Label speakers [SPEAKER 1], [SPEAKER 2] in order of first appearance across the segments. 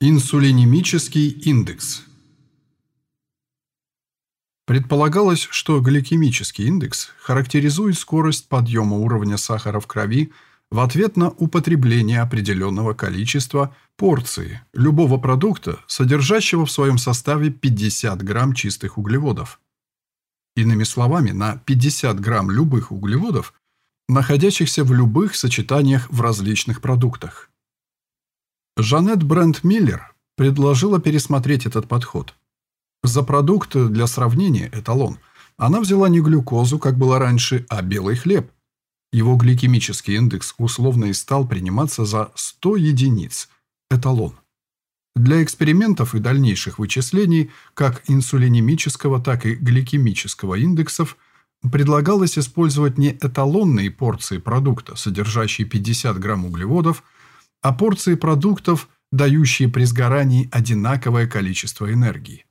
[SPEAKER 1] Инсулинемический индекс Предполагалось, что гликемический индекс характеризует скорость подъема уровня сахара в крови в ответ на употребление определенного количества порции любого продукта, содержащего в своем составе 50 грамм чистых углеводов. Иными словами, на 50 грамм любых углеводов, находящихся в любых сочетаниях в различных продуктах. Жанет Брент Миллер предложила пересмотреть этот подход. За продукт для сравнения эталон она взяла не глюкозу, как было раньше, а белый хлеб. Его гликемический индекс условно и стал приниматься за 100 единиц – эталон. Для экспериментов и дальнейших вычислений как инсулинемического, так и гликемического индексов предлагалось использовать не эталонные порции продукта, содержащие 50 грамм углеводов – а порции продуктов, дающие при сгорании одинаковое количество энергии.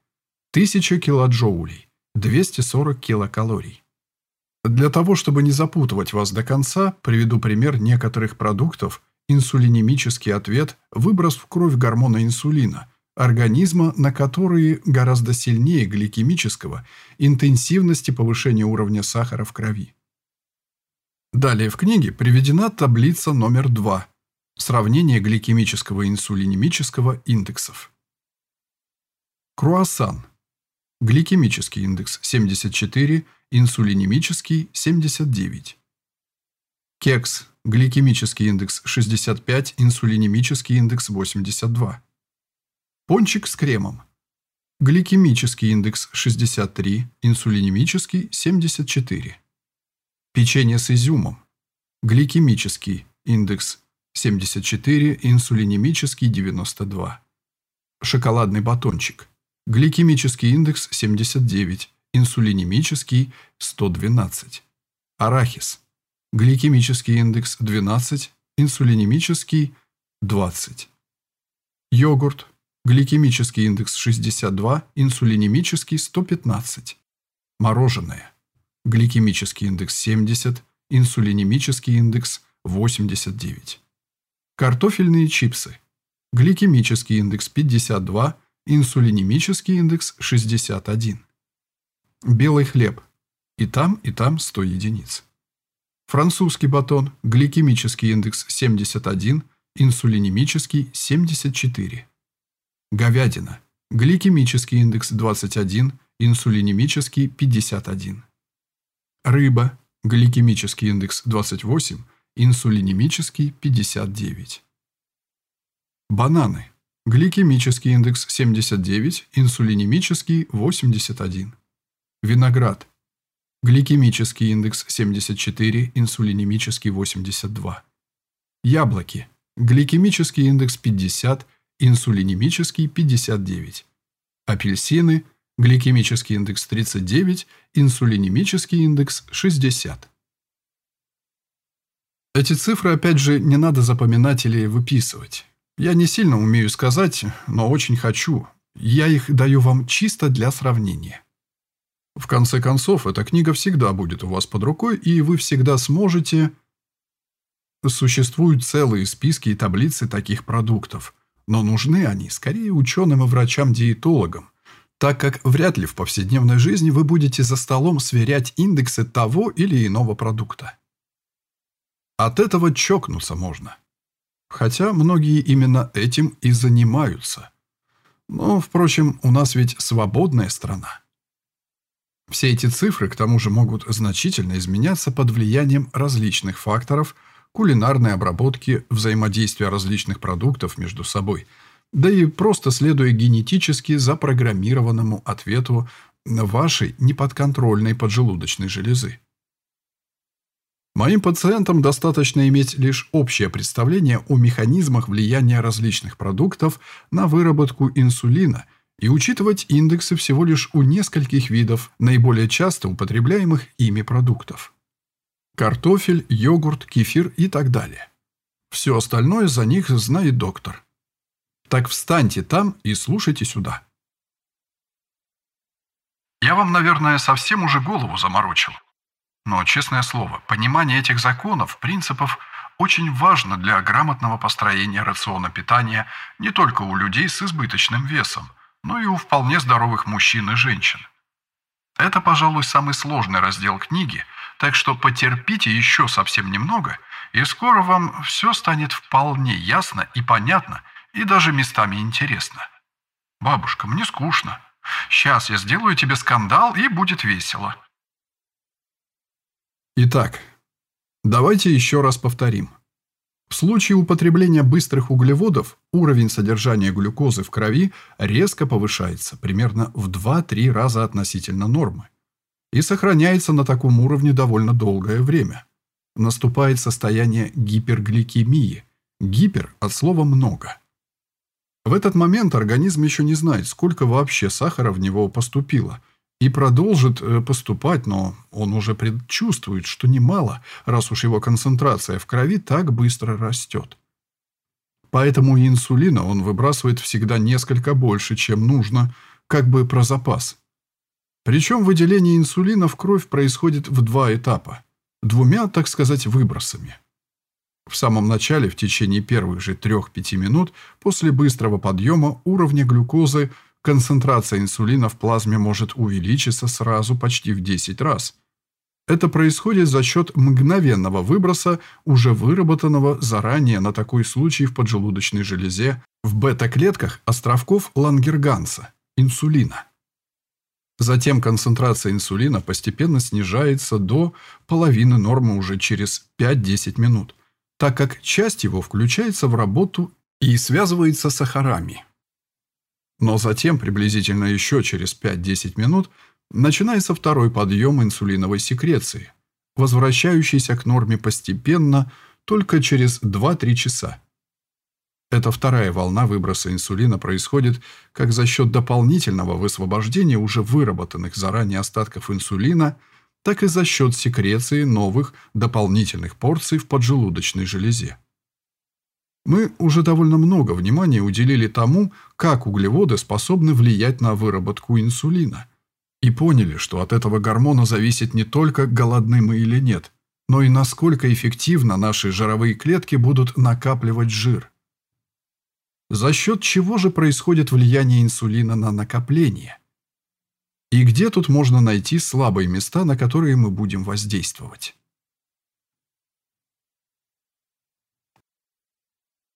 [SPEAKER 1] 1000 килоджоулей, 240 килокалорий. Для того, чтобы не запутывать вас до конца, приведу пример некоторых продуктов, инсулинемический ответ – выброс в кровь гормона инсулина, организма, на которые гораздо сильнее гликемического интенсивности повышения уровня сахара в крови. Далее в книге приведена таблица номер 2 Сравнение гликемического и инсулинемического индексов. Круассан. Гликемический индекс 74, инсулинемический 79. Кекс. Гликемический индекс 65, инсулинемический индекс 82. Пончик с кремом. Гликемический индекс 63, инсулинемический 74. Печенье с изюмом. Гликемический индекс 74, инсулинемический 92. Шоколадный батончик. Гликемический индекс 79, инсулинемический 112. Арахис. Гликемический индекс 12, инсулинемический 20. Йогурт. Гликемический индекс 62, инсулинемический 115. Мороженое. Гликемический индекс 70, инсулинемический индекс 89. Картофельные чипсы. Гликемический индекс 52, инсулинемический индекс 61. Белый хлеб. И там, и там 100 единиц. Французский батон. Гликемический индекс 71, инсулинемический 74. Говядина. Гликемический индекс 21, инсулинемический 51. Рыба. Гликемический индекс 28, инсулинемический 59. Бананы. Гликемический индекс 79, инсулинемический 81. Виноград. Гликемический индекс 74, инсулинемический 82. Яблоки. Гликемический индекс 50, инсулинемический 59. Апельсины. Гликемический индекс 39, инсулинемический индекс 60. Эти цифры, опять же, не надо запоминать или выписывать. Я не сильно умею сказать, но очень хочу. Я их даю вам чисто для сравнения. В конце концов, эта книга всегда будет у вас под рукой, и вы всегда сможете... Существуют целые списки и таблицы таких продуктов, но нужны они скорее ученым и врачам-диетологам, так как вряд ли в повседневной жизни вы будете за столом сверять индексы того или иного продукта. От этого чокнуться можно. Хотя многие именно этим и занимаются. Но, впрочем, у нас ведь свободная страна. Все эти цифры, к тому же, могут значительно изменяться под влиянием различных факторов кулинарной обработки, взаимодействия различных продуктов между собой, да и просто следуя генетически запрограммированному ответу вашей неподконтрольной поджелудочной железы. Моим пациентам достаточно иметь лишь общее представление о механизмах влияния различных продуктов на выработку инсулина и учитывать индексы всего лишь у нескольких видов наиболее часто употребляемых ими продуктов. Картофель, йогурт, кефир и так далее. Все остальное за них знает доктор. Так встаньте там и слушайте сюда.
[SPEAKER 2] Я вам, наверное, совсем уже голову заморочил. Но, честное слово, понимание этих законов, принципов очень важно для грамотного построения рациона питания не только у людей с избыточным весом, но и у вполне здоровых мужчин и женщин. Это, пожалуй, самый сложный раздел книги, так что потерпите еще совсем немного, и скоро вам все станет вполне ясно и понятно, и даже местами интересно. Бабушка, мне скучно. Сейчас я сделаю тебе скандал, и будет весело.
[SPEAKER 1] Итак, давайте еще раз повторим. В случае употребления быстрых углеводов уровень содержания глюкозы в крови резко повышается примерно в 2-3 раза относительно нормы и сохраняется на таком уровне довольно долгое время. Наступает состояние гипергликемии. Гипер от слова «много». В этот момент организм еще не знает, сколько вообще сахара в него поступило, и продолжит э, поступать, но он уже предчувствует, что немало, раз уж его концентрация в крови так быстро растет. Поэтому инсулина он выбрасывает всегда несколько больше, чем нужно, как бы про запас. Причем выделение инсулина в кровь происходит в два этапа, двумя, так сказать, выбросами. В самом начале, в течение первых же 3-5 минут после быстрого подъема уровня глюкозы, концентрация инсулина в плазме может увеличиться сразу почти в 10 раз. Это происходит за счет мгновенного выброса, уже выработанного заранее на такой случай в поджелудочной железе, в бета-клетках островков Лангерганса, инсулина. Затем концентрация инсулина постепенно снижается до половины нормы уже через 5-10 минут – так как часть его включается в работу и связывается с сахарами. Но затем, приблизительно еще через 5-10 минут, начинается второй подъем инсулиновой секреции, возвращающийся к норме постепенно только через 2-3 часа. Эта вторая волна выброса инсулина происходит как за счет дополнительного высвобождения уже выработанных заранее остатков инсулина – так и за счет секреции новых дополнительных порций в поджелудочной железе. Мы уже довольно много внимания уделили тому, как углеводы способны влиять на выработку инсулина, и поняли, что от этого гормона зависит не только голодны мы или нет, но и насколько эффективно наши жировые клетки будут накапливать жир. За счет чего же происходит влияние инсулина на накопление? И где тут можно найти слабые места, на которые мы будем воздействовать?